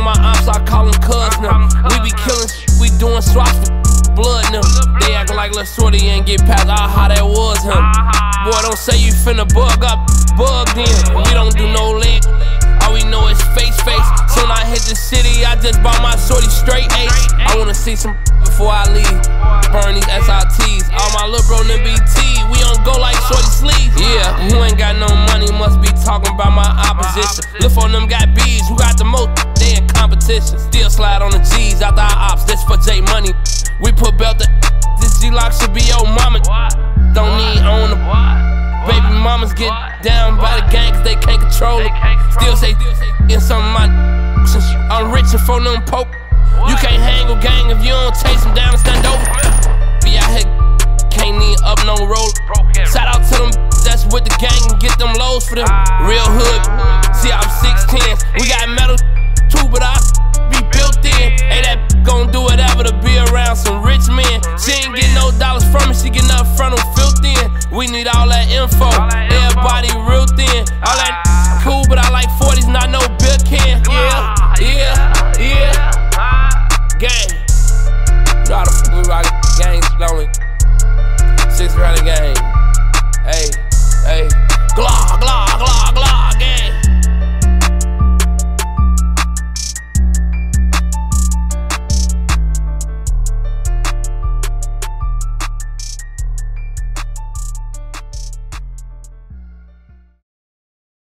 my ops, I call them cuz now. We be killing, we doing swaps for blood now. They acting like Lil Shorty and get past out how that was him. Boy, don't say you finna bug up, bugged in. We don't do no lick, All we know is face, face. Soon I hit the city, I just bought my shorty straight eight. I wanna see some before I leave. Burn these SRTs. All my little bro in BT, we don't go like shorty sleeves. Yeah, who ain't got no money must be talking about my opposition. Look on them got bees, who got Still slide on the G's after our ops, this for J Money. We put belt the this Glock should be your mama. Don't need own the Baby mamas get down by the gang cause they can't control it. Still say in some of my I'm rich and for them poke. You can't hang with gang if you don't chase them down and stand over. Be out here, can't need up no roll. Shout out to them that's with the gang and get them lows for them. Real hood. See, I'm 6'10. Speaking up front, I'm filthy. We need all that info. All that Everybody real thin. All that cool, but I like